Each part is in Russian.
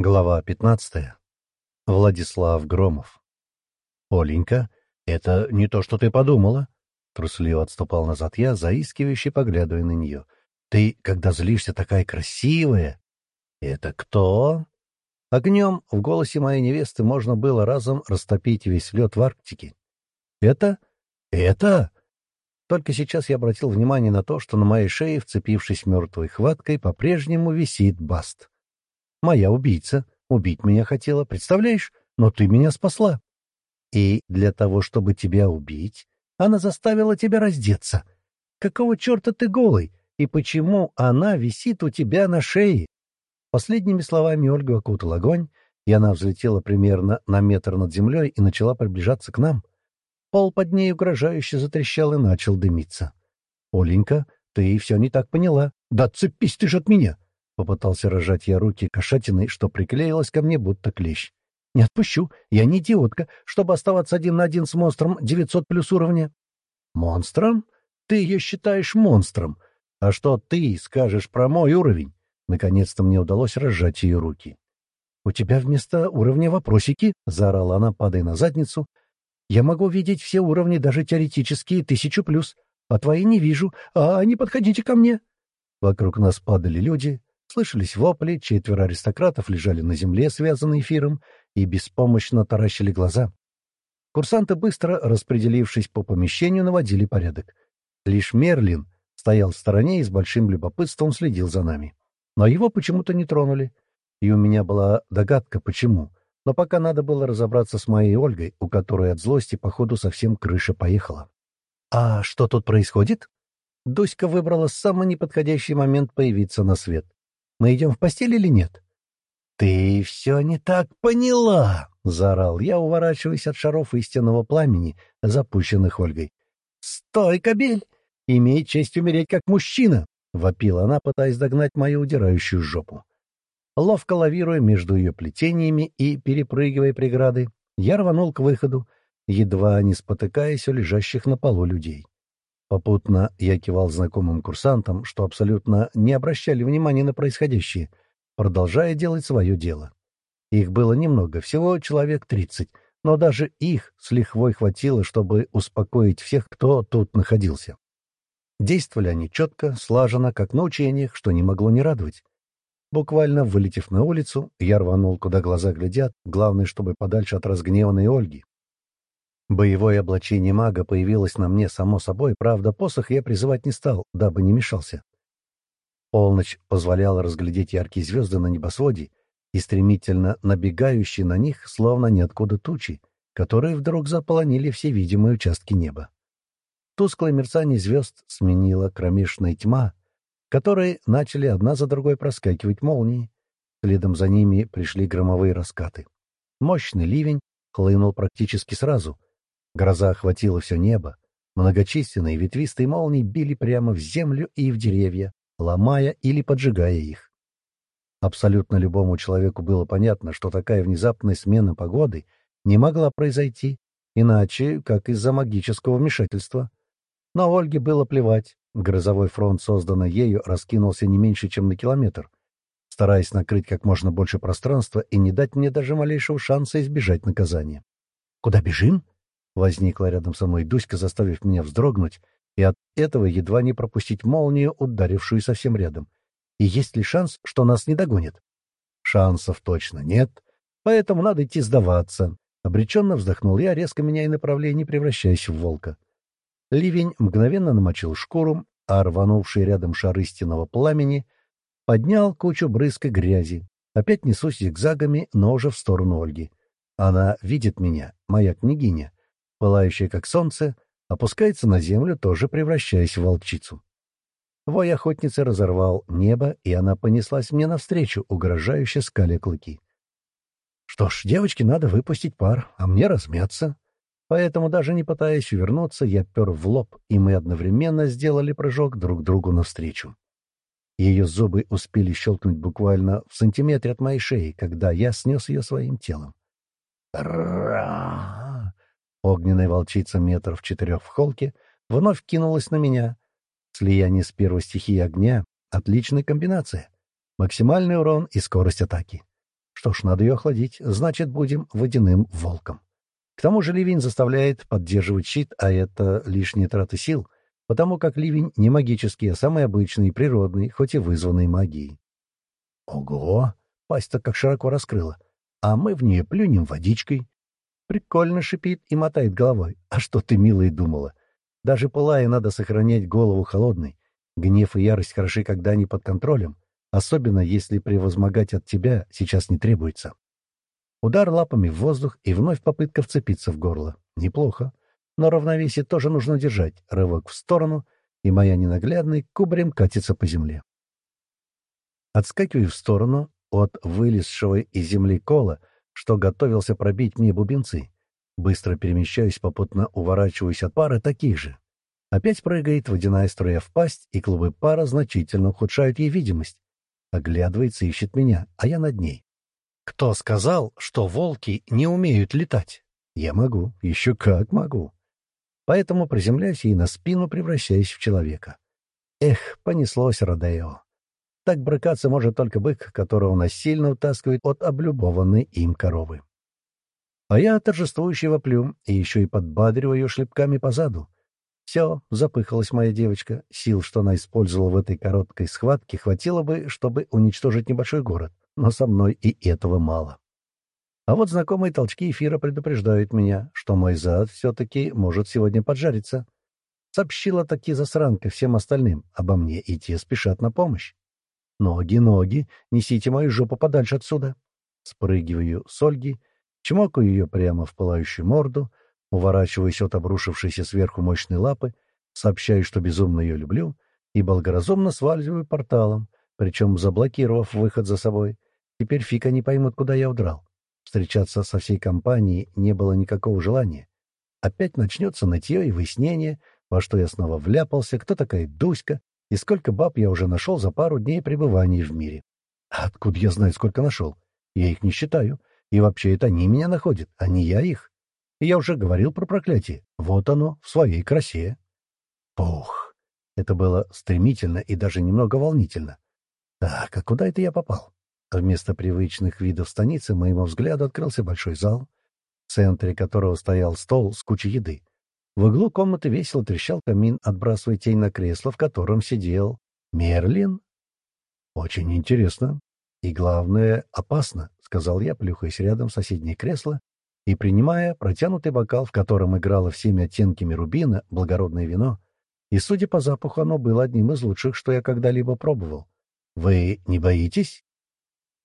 Глава 15. Владислав Громов. «Оленька, это не то, что ты подумала», — трусливо отступал назад я, заискивающе поглядывая на нее. «Ты, когда злишься, такая красивая». «Это кто?» Огнем в голосе моей невесты можно было разом растопить весь лед в Арктике. «Это? Это?» Только сейчас я обратил внимание на то, что на моей шее, вцепившись мертвой хваткой, по-прежнему висит баст. Моя убийца. Убить меня хотела, представляешь? Но ты меня спасла. И для того, чтобы тебя убить, она заставила тебя раздеться. Какого черта ты голый? И почему она висит у тебя на шее? Последними словами Ольга окутал огонь, и она взлетела примерно на метр над землей и начала приближаться к нам. Пол под ней угрожающе затрещал и начал дымиться. — Оленька, ты все не так поняла. Да цепись ты же от меня! Попытался рожать я руки кошатиной, что приклеилась ко мне будто клещ. «Не отпущу. Я не идиотка, чтобы оставаться один на один с монстром 900 плюс уровня». «Монстром? Ты ее считаешь монстром. А что ты скажешь про мой уровень?» Наконец-то мне удалось разжать ее руки. «У тебя вместо уровня вопросики?» — заорала она, падая на задницу. «Я могу видеть все уровни, даже теоретические, тысячу плюс, а твои не вижу. А не подходите ко мне!» Вокруг нас падали люди, Слышались вопли, четверо аристократов лежали на земле, связанные эфиром, и беспомощно таращили глаза. Курсанты, быстро распределившись по помещению, наводили порядок. Лишь Мерлин стоял в стороне и с большим любопытством следил за нами. Но его почему-то не тронули. И у меня была догадка, почему. Но пока надо было разобраться с моей Ольгой, у которой от злости, походу, совсем крыша поехала. «А что тут происходит?» Дуська выбрала самый неподходящий момент появиться на свет. Мы идем в постель или нет?» «Ты все не так поняла!» — заорал я, уворачиваясь от шаров истинного пламени, запущенных Ольгой. «Стой, кобель! Имей честь умереть как мужчина!» — вопила она, пытаясь догнать мою удирающую жопу. Ловко лавируя между ее плетениями и перепрыгивая преграды, я рванул к выходу, едва не спотыкаясь у лежащих на полу людей. Попутно я кивал знакомым курсантам, что абсолютно не обращали внимания на происходящее, продолжая делать свое дело. Их было немного, всего человек тридцать, но даже их с лихвой хватило, чтобы успокоить всех, кто тут находился. Действовали они четко, слаженно, как на учениях, что не могло не радовать. Буквально вылетев на улицу, я рванул, куда глаза глядят, главное, чтобы подальше от разгневанной Ольги. Боевое облачение мага появилось на мне само собой, правда, посох я призывать не стал, дабы не мешался. Полночь позволяла разглядеть яркие звезды на небосводе и стремительно набегающие на них, словно ниоткуда тучи, которые вдруг заполонили все видимые участки неба. Тусклое мерцание звезд сменила кромешная тьма, в которой начали одна за другой проскакивать молнии. Следом за ними пришли громовые раскаты. Мощный ливень хлынул практически сразу — Гроза охватила все небо. Многочисленные ветвистые молнии били прямо в землю и в деревья, ломая или поджигая их. Абсолютно любому человеку было понятно, что такая внезапная смена погоды не могла произойти, иначе, как из-за магического вмешательства. Но Ольге было плевать. Грозовой фронт, созданный ею, раскинулся не меньше, чем на километр, стараясь накрыть как можно больше пространства и не дать мне даже малейшего шанса избежать наказания. «Куда бежим?» Возникла рядом со мной Дуська, заставив меня вздрогнуть, и от этого едва не пропустить молнию, ударившую совсем рядом. И есть ли шанс, что нас не догонят? Шансов точно нет, поэтому надо идти сдаваться. Обреченно вздохнул я, резко меняя направление, превращаясь в волка. Ливень мгновенно намочил шкуру, а рванувший рядом шар истинного пламени поднял кучу брызг и грязи. Опять несусь зигзагами, но уже в сторону Ольги. Она видит меня, моя княгиня, пылающая как солнце, опускается на землю, тоже превращаясь в волчицу. Вой охотницы разорвал небо, и она понеслась мне навстречу, угрожающе скаля клыки. Что ж, девочке надо выпустить пар, а мне размяться. Поэтому, даже не пытаясь увернуться, я пер в лоб, и мы одновременно сделали прыжок друг другу навстречу. Ее зубы успели щелкнуть буквально в сантиметре от моей шеи, когда я снес ее своим телом. «Ра!» Огненная волчица метров четырех в холке вновь кинулась на меня. Слияние с первой стихии огня — отличная комбинация. Максимальный урон и скорость атаки. Что ж, надо ее охладить, значит, будем водяным волком. К тому же ливень заставляет поддерживать щит, а это лишние траты сил, потому как ливень не магический, а самый обычный, природный, хоть и вызванный магией. Ого! Пасть-то как широко раскрыла. А мы в нее плюнем водичкой. Прикольно шипит и мотает головой. А что ты, милая, думала? Даже пылая, надо сохранять голову холодной. Гнев и ярость хороши, когда они под контролем, особенно если превозмогать от тебя сейчас не требуется. Удар лапами в воздух и вновь попытка вцепиться в горло. Неплохо. Но равновесие тоже нужно держать. Рывок в сторону, и моя ненаглядный кубарем катится по земле. Отскакиваю в сторону от вылезшего из земли кола, что готовился пробить мне бубенцы. Быстро перемещаюсь, попутно уворачиваюсь от пары таких же. Опять прыгает водяная струя в пасть, и клубы пара значительно ухудшают ей видимость. Оглядывается, ищет меня, а я над ней. Кто сказал, что волки не умеют летать? Я могу, еще как могу. Поэтому приземляюсь и на спину превращаюсь в человека. Эх, понеслось Родео. Так брыкаться может только бык, которого насильно утаскивает от облюбованной им коровы. А я торжествующе воплю и еще и подбадриваю ее шлепками по заду. Все, запыхалась моя девочка. Сил, что она использовала в этой короткой схватке, хватило бы, чтобы уничтожить небольшой город. Но со мной и этого мало. А вот знакомые толчки эфира предупреждают меня, что мой зад все-таки может сегодня поджариться. Сообщила таки засранка всем остальным обо мне, и те спешат на помощь. «Ноги, ноги, несите мою жопу подальше отсюда!» Спрыгиваю с Ольги чмокаю ее прямо в пылающую морду, уворачиваясь от обрушившейся сверху мощной лапы, сообщаю, что безумно ее люблю, и благоразумно сваливаю порталом, причем заблокировав выход за собой. Теперь фика не поймут, куда я удрал. Встречаться со всей компанией не было никакого желания. Опять начнется нытье и выяснение, во что я снова вляпался, кто такая Дуська, и сколько баб я уже нашел за пару дней пребывания в мире. откуда я знаю, сколько нашел? Я их не считаю. И вообще это они меня находят, а не я их. И я уже говорил про проклятие. Вот оно, в своей красе. Пух! Это было стремительно и даже немного волнительно. Так, а куда это я попал? Вместо привычных видов станицы моему взгляду открылся большой зал, в центре которого стоял стол с кучей еды. В углу комнаты весело трещал камин, отбрасывая тень на кресло, в котором сидел Мерлин. Очень интересно. И главное, опасно, — сказал я, плюхаясь рядом в соседнее кресло и принимая протянутый бокал, в котором играло всеми оттенками рубина, благородное вино, и, судя по запаху, оно было одним из лучших, что я когда-либо пробовал. «Вы не боитесь?»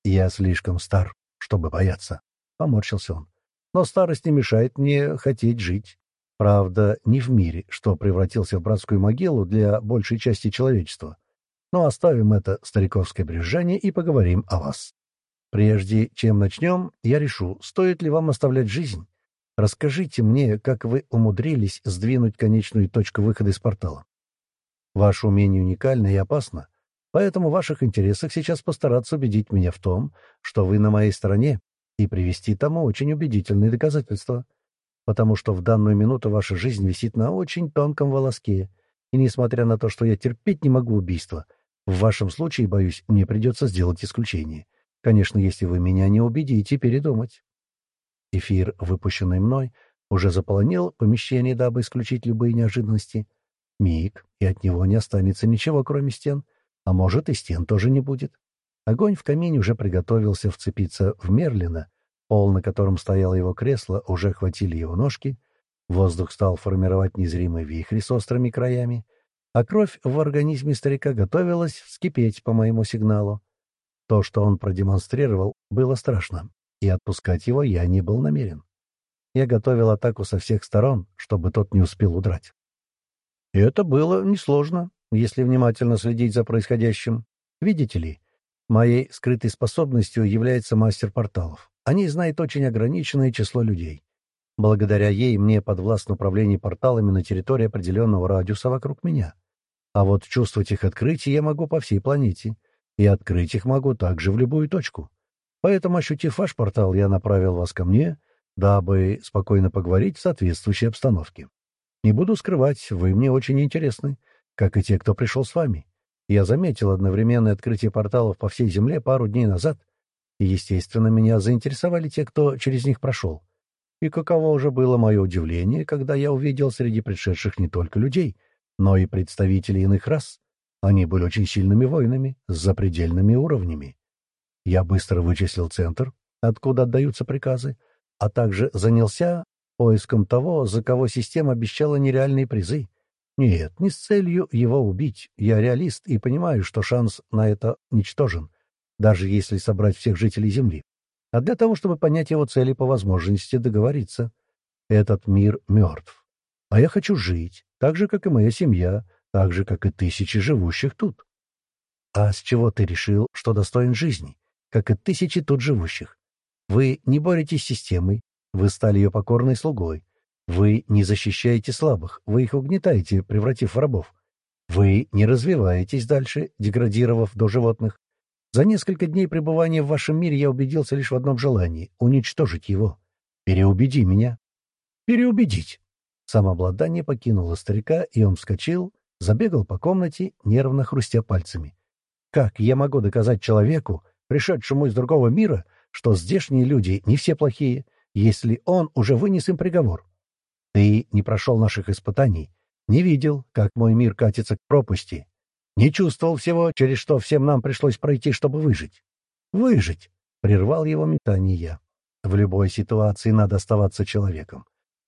«Я слишком стар, чтобы бояться», — поморщился он. «Но старость не мешает мне хотеть жить. Правда, не в мире, что превратился в братскую могилу для большей части человечества. Но оставим это стариковское брюзжание и поговорим о вас. Прежде чем начнем, я решу, стоит ли вам оставлять жизнь. Расскажите мне, как вы умудрились сдвинуть конечную точку выхода из портала. Ваше умение уникально и опасно, поэтому в ваших интересах сейчас постараться убедить меня в том, что вы на моей стороне, и привести тому очень убедительные доказательства, потому что в данную минуту ваша жизнь висит на очень тонком волоске, и несмотря на то, что я терпеть не могу убийства, в вашем случае, боюсь, мне придется сделать исключение. Конечно, если вы меня не убедите передумать. Эфир, выпущенный мной, уже заполонил помещение, дабы исключить любые неожиданности. Миг, и от него не останется ничего, кроме стен. А может, и стен тоже не будет. Огонь в камине уже приготовился вцепиться в Мерлина. Пол, на котором стояло его кресло, уже хватили его ножки. Воздух стал формировать незримые вихри с острыми краями а кровь в организме старика готовилась вскипеть по моему сигналу. То, что он продемонстрировал, было страшно, и отпускать его я не был намерен. Я готовил атаку со всех сторон, чтобы тот не успел удрать. И это было несложно, если внимательно следить за происходящим. Видите ли, моей скрытой способностью является мастер порталов. О ней знает очень ограниченное число людей. Благодаря ей мне подвластно управление порталами на территории определенного радиуса вокруг меня. А вот чувствовать их открытие я могу по всей планете, и открыть их могу также в любую точку. Поэтому, ощутив ваш портал, я направил вас ко мне, дабы спокойно поговорить в соответствующей обстановке. Не буду скрывать, вы мне очень интересны, как и те, кто пришел с вами. Я заметил одновременное открытие порталов по всей Земле пару дней назад, Естественно, меня заинтересовали те, кто через них прошел. И каково уже было мое удивление, когда я увидел среди пришедших не только людей, но и представителей иных рас. Они были очень сильными воинами, с запредельными уровнями. Я быстро вычислил центр, откуда отдаются приказы, а также занялся поиском того, за кого система обещала нереальные призы. Нет, не с целью его убить. Я реалист и понимаю, что шанс на это ничтожен, даже если собрать всех жителей Земли. А для того, чтобы понять его цели по возможности договориться. Этот мир мертв. А я хочу жить, так же, как и моя семья, так же, как и тысячи живущих тут. А с чего ты решил, что достоин жизни, как и тысячи тут живущих? Вы не боретесь с системой, вы стали ее покорной слугой. Вы не защищаете слабых, вы их угнетаете, превратив в рабов. Вы не развиваетесь дальше, деградировав до животных. За несколько дней пребывания в вашем мире я убедился лишь в одном желании — уничтожить его. Переубеди меня. Переубедить. Самообладание покинуло старика, и он вскочил, забегал по комнате, нервно хрустя пальцами. Как я могу доказать человеку, пришедшему из другого мира, что здешние люди не все плохие, если он уже вынес им приговор? Ты не прошел наших испытаний, не видел, как мой мир катится к пропасти, не чувствовал всего, через что всем нам пришлось пройти, чтобы выжить. Выжить! — прервал его метание я. В любой ситуации надо оставаться человеком.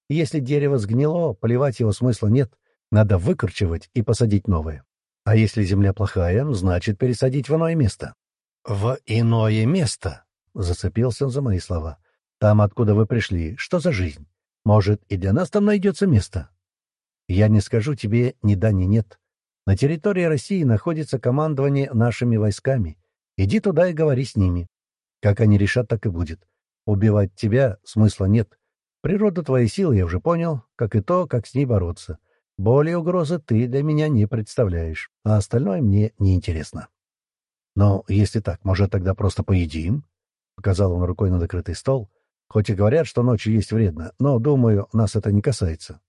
Если дерево сгнило, поливать его смысла нет, надо выкорчевать и посадить новое. А если земля плохая, значит пересадить в иное место. «В иное место!» — зацепился он за мои слова. «Там, откуда вы пришли, что за жизнь? Может, и для нас там найдется место?» «Я не скажу тебе ни да, ни нет. На территории России находится командование нашими войсками. Иди туда и говори с ними. Как они решат, так и будет. Убивать тебя смысла нет. Природа твоей силы я уже понял, как и то, как с ней бороться. Более угрозы ты для меня не представляешь, а остальное мне неинтересно. Но если так, может, тогда просто поедим? Показал он рукой на накрытый стол. Хоть и говорят, что ночью есть вредно, но, думаю, нас это не касается.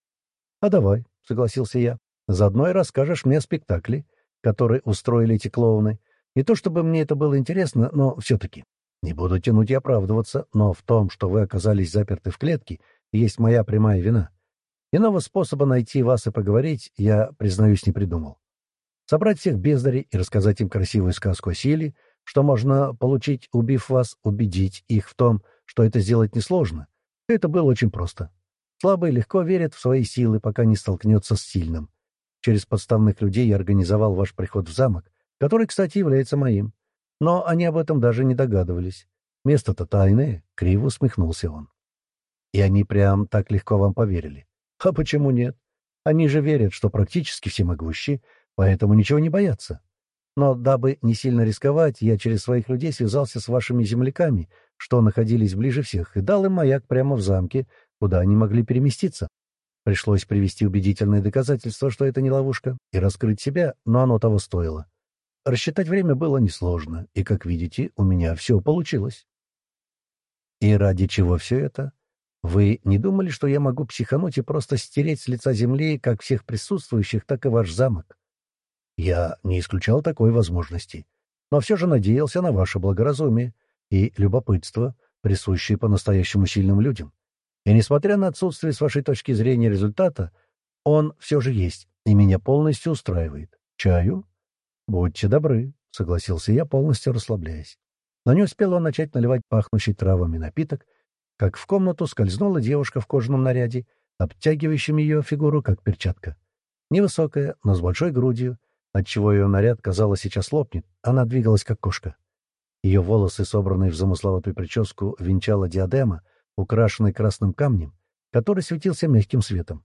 — А давай, — согласился я. Заодно и расскажешь мне о спектакле, который устроили эти клоуны. Не то чтобы мне это было интересно, но все-таки. Не буду тянуть и оправдываться, но в том, что вы оказались заперты в клетке, есть моя прямая вина. Иного способа найти вас и поговорить я, признаюсь, не придумал. Собрать всех бездарей и рассказать им красивую сказку о силе, что можно получить, убив вас, убедить их в том, что это сделать несложно. Это было очень просто. Слабый легко верит в свои силы, пока не столкнется с сильным. Через подставных людей я организовал ваш приход в замок, который, кстати, является моим. Но они об этом даже не догадывались. Место-то тайное, — криво усмехнулся он. И они прям так легко вам поверили. А почему нет? Они же верят, что практически всемогущие, поэтому ничего не боятся. Но дабы не сильно рисковать, я через своих людей связался с вашими земляками, что находились ближе всех, и дал им маяк прямо в замке, куда они могли переместиться. Пришлось привести убедительные доказательства, что это не ловушка, и раскрыть себя, но оно того стоило. Рассчитать время было несложно, и, как видите, у меня все получилось. И ради чего все это? Вы не думали, что я могу психануть и просто стереть с лица земли как всех присутствующих, так и ваш замок? Я не исключал такой возможности, но все же надеялся на ваше благоразумие и любопытство, присущие по-настоящему сильным людям. И несмотря на отсутствие с вашей точки зрения результата, он все же есть и меня полностью устраивает. Чаю? Будьте добры, — согласился я, полностью расслабляясь. Но не успел он начать наливать пахнущий травами напиток, как в комнату скользнула девушка в кожаном наряде, обтягивающем ее фигуру, как перчатка. Невысокая, но с большой грудью, отчего ее наряд, казалось, сейчас лопнет, она двигалась, как кошка. Ее волосы, собранные в замысловатую прическу, венчала диадема, украшенный красным камнем, который светился мягким светом.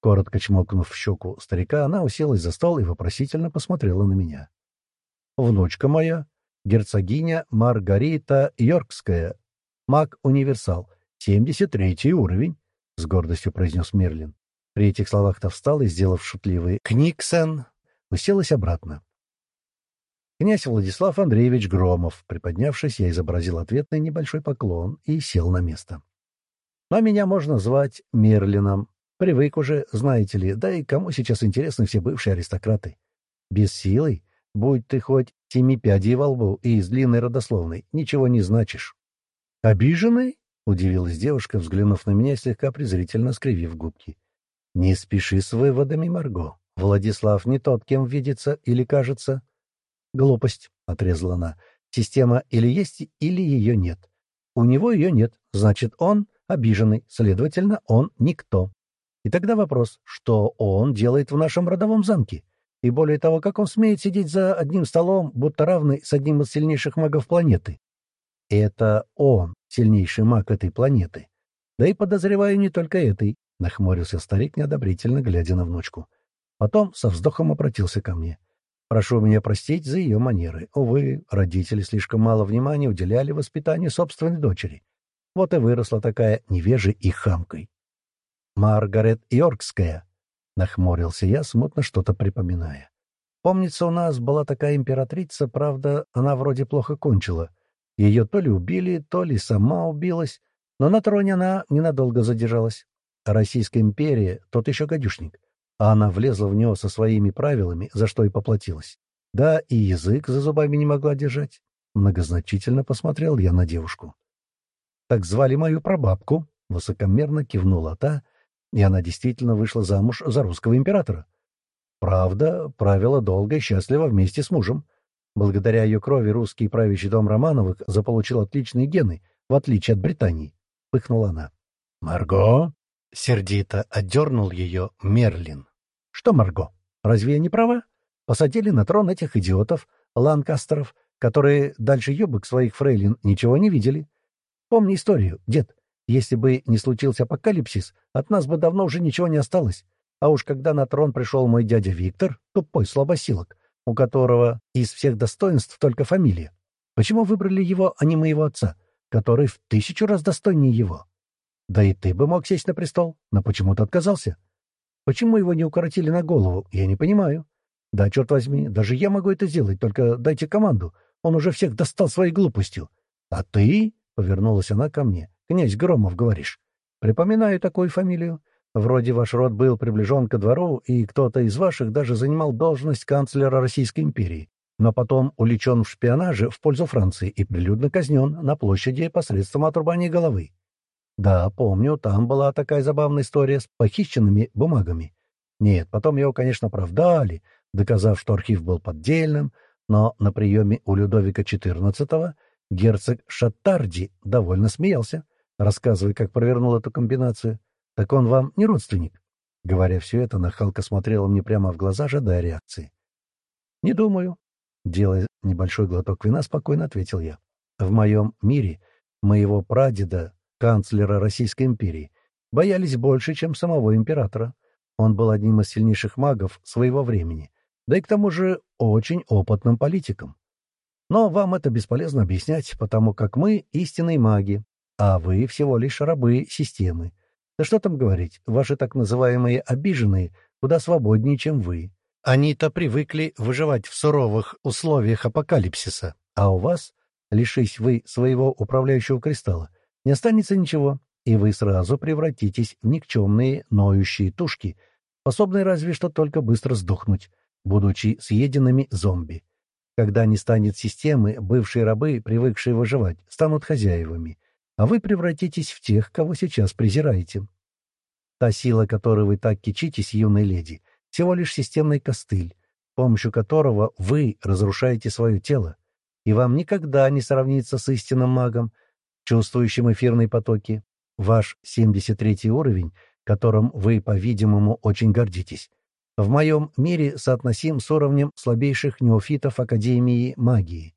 Коротко чмокнув в щеку старика, она уселась за стол и вопросительно посмотрела на меня. «Внучка моя, герцогиня Маргарита Йоркская, маг-универсал, 73 уровень», — с гордостью произнес Мерлин. При этих словах-то встал и, сделав шутливый «Книксен», уселась обратно. Князь Владислав Андреевич Громов, приподнявшись, я изобразил ответный небольшой поклон и сел на место. Но меня можно звать Мерлином. Привык уже, знаете ли, да и кому сейчас интересны все бывшие аристократы. Без силы, будь ты хоть семи пядей во лбу и из длинной родословной, ничего не значишь. «Обиженный?» — удивилась девушка, взглянув на меня, слегка презрительно скривив губки. «Не спеши с выводами, Марго. Владислав не тот, кем видится или кажется». «Глупость», — отрезала она. «Система или есть, или ее нет. У него ее нет, значит, он обиженный, следовательно, он никто. И тогда вопрос, что он делает в нашем родовом замке? И более того, как он смеет сидеть за одним столом, будто равный с одним из сильнейших магов планеты? Это он, сильнейший маг этой планеты. Да и подозреваю не только этой, — нахмурился старик, неодобрительно глядя на внучку. Потом со вздохом обратился ко мне. Прошу меня простить за ее манеры. Увы, родители слишком мало внимания уделяли воспитанию собственной дочери. Вот и выросла такая невежей и хамкой. «Маргарет Йоркская», — нахмурился я, смутно что-то припоминая. «Помнится, у нас была такая императрица, правда, она вроде плохо кончила. Ее то ли убили, то ли сама убилась, но на троне она ненадолго задержалась. Российская империя — тот еще гадюшник, а она влезла в него со своими правилами, за что и поплатилась. Да, и язык за зубами не могла держать. Многозначительно посмотрел я на девушку. «Так звали мою прабабку», — высокомерно кивнула та, и она действительно вышла замуж за русского императора. Правда, правила долго и счастливо вместе с мужем. Благодаря ее крови русский правящий дом Романовых заполучил отличные гены, в отличие от Британии. Пыхнула она. «Марго!» — сердито отдернул ее Мерлин. «Что, Марго, разве я не права? Посадили на трон этих идиотов, ланкастеров, которые дальше юбок своих фрейлин ничего не видели. Помни историю, дед. Если бы не случился апокалипсис, от нас бы давно уже ничего не осталось. А уж когда на трон пришел мой дядя Виктор, тупой слабосилок, у которого из всех достоинств только фамилия. Почему выбрали его, а не моего отца, который в тысячу раз достойнее его? Да и ты бы мог сесть на престол, но почему-то отказался. Почему его не укоротили на голову, я не понимаю. Да, черт возьми, даже я могу это сделать, только дайте команду. Он уже всех достал своей глупостью. А ты Повернулась она ко мне. «Князь Громов, говоришь?» «Припоминаю такую фамилию. Вроде ваш род был приближен ко двору, и кто-то из ваших даже занимал должность канцлера Российской империи, но потом уличен в шпионаже в пользу Франции и прилюдно казнен на площади посредством отрубания головы. Да, помню, там была такая забавная история с похищенными бумагами. Нет, потом его, конечно, оправдали, доказав, что архив был поддельным, но на приеме у Людовика XIV Герцог Шаттарди довольно смеялся, рассказывая, как провернул эту комбинацию. «Так он вам не родственник?» Говоря все это, нахалка смотрела мне прямо в глаза, ожидая реакции. «Не думаю». Делая небольшой глоток вина, спокойно ответил я. «В моем мире моего прадеда, канцлера Российской империи, боялись больше, чем самого императора. Он был одним из сильнейших магов своего времени, да и к тому же очень опытным политиком. Но вам это бесполезно объяснять, потому как мы истинные маги, а вы всего лишь рабы системы. Да что там говорить, ваши так называемые «обиженные» куда свободнее, чем вы. Они-то привыкли выживать в суровых условиях апокалипсиса, а у вас, лишись вы своего управляющего кристалла, не останется ничего, и вы сразу превратитесь в никчемные ноющие тушки, способные разве что только быстро сдохнуть, будучи съеденными зомби. Когда не станет системы, бывшие рабы, привыкшие выживать, станут хозяевами, а вы превратитесь в тех, кого сейчас презираете. Та сила, которой вы так кичитесь, юной леди, всего лишь системный костыль, с помощью которого вы разрушаете свое тело, и вам никогда не сравнится с истинным магом, чувствующим эфирные потоки. Ваш 73 уровень, которым вы, по-видимому, очень гордитесь, в моем мире соотносим с уровнем слабейших неофитов Академии магии.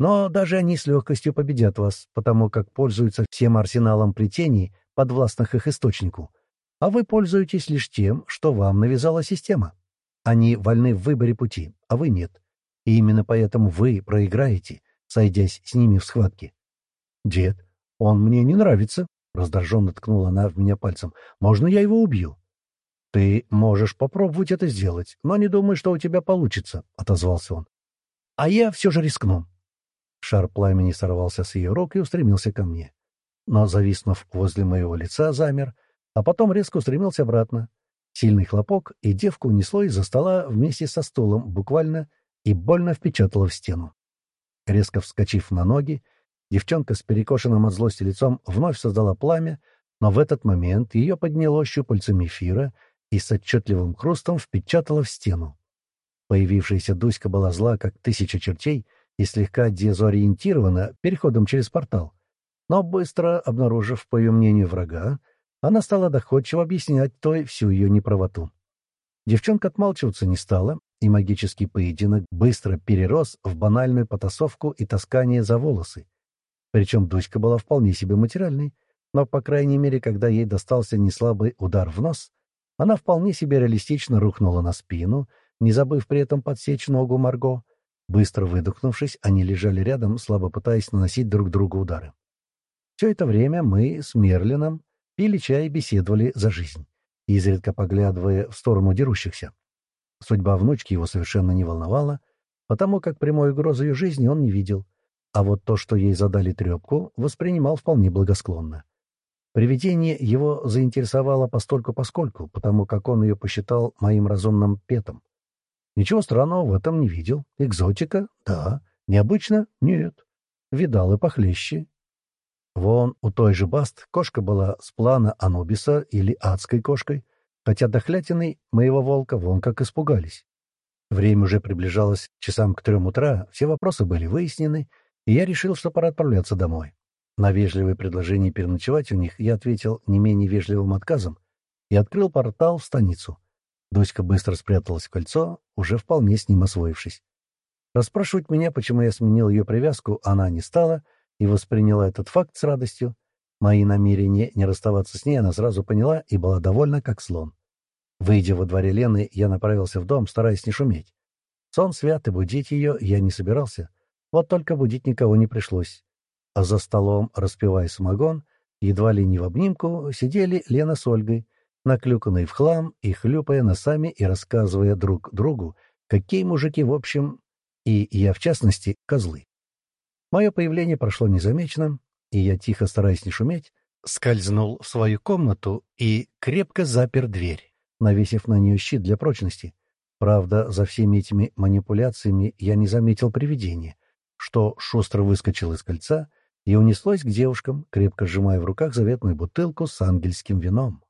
Но даже они с легкостью победят вас, потому как пользуются всем арсеналом плетений, подвластных их источнику. А вы пользуетесь лишь тем, что вам навязала система. Они вольны в выборе пути, а вы нет. И именно поэтому вы проиграете, сойдясь с ними в схватке. «Дед, он мне не нравится», — раздраженно ткнула она в меня пальцем. «Можно я его убью?» «Ты можешь попробовать это сделать, но не думай, что у тебя получится», — отозвался он. «А я все же рискну». Шар пламени сорвался с ее рук и устремился ко мне. Но, зависнув возле моего лица, замер, а потом резко устремился обратно. Сильный хлопок, и девку унесло из-за стола вместе со стулом, буквально и больно впечатала в стену. Резко вскочив на ноги, девчонка с перекошенным от злости лицом вновь создала пламя, но в этот момент ее подняло щупальцем эфира и с отчетливым хрустом впечатала в стену. Появившаяся Дуська была зла, как тысяча чертей, и слегка дезориентирована переходом через портал. Но быстро обнаружив, по ее мнению, врага, она стала доходчиво объяснять той всю ее неправоту. Девчонка отмалчиваться не стала, и магический поединок быстро перерос в банальную потасовку и таскание за волосы. Причем Дуська была вполне себе материальной, но, по крайней мере, когда ей достался неслабый удар в нос, она вполне себе реалистично рухнула на спину, не забыв при этом подсечь ногу Марго. Быстро выдохнувшись, они лежали рядом, слабо пытаясь наносить друг другу удары. Все это время мы с Мерлином пили чай и беседовали за жизнь, изредка поглядывая в сторону дерущихся. Судьба внучки его совершенно не волновала, потому как прямой угрозы ее жизни он не видел, а вот то, что ей задали трепку, воспринимал вполне благосклонно. Привидение его заинтересовало постольку-поскольку, потому как он ее посчитал моим разумным петом. Ничего странного в этом не видел. Экзотика? Да. Необычно? Нет. Видал и похлеще. Вон у той же Баст кошка была с плана Анубиса или адской кошкой, хотя дохлятиной моего волка вон как испугались. Время уже приближалось часам к трем утра, все вопросы были выяснены, и я решил, что пора отправляться домой. На вежливое предложение переночевать у них я ответил не менее вежливым отказом и открыл портал в станицу. Доська быстро спряталась в кольцо, уже вполне с ним освоившись. Расспрашивать меня, почему я сменил ее привязку, она не стала и восприняла этот факт с радостью. Мои намерения не расставаться с ней она сразу поняла и была довольна, как слон. Выйдя во дворе Лены, я направился в дом, стараясь не шуметь. Сон свят, и будить ее я не собирался. Вот только будить никого не пришлось а за столом, распивая самогон, едва ли не в обнимку, сидели Лена с Ольгой, наклюканные в хлам и хлюпая носами и рассказывая друг другу, какие мужики в общем, и я в частности, козлы. Мое появление прошло незамеченным, и я, тихо стараясь не шуметь, скользнул в свою комнату и крепко запер дверь, навесив на нее щит для прочности. Правда, за всеми этими манипуляциями я не заметил привидения, что шустро выскочил из кольца и унеслось к девушкам, крепко сжимая в руках заветную бутылку с ангельским вином.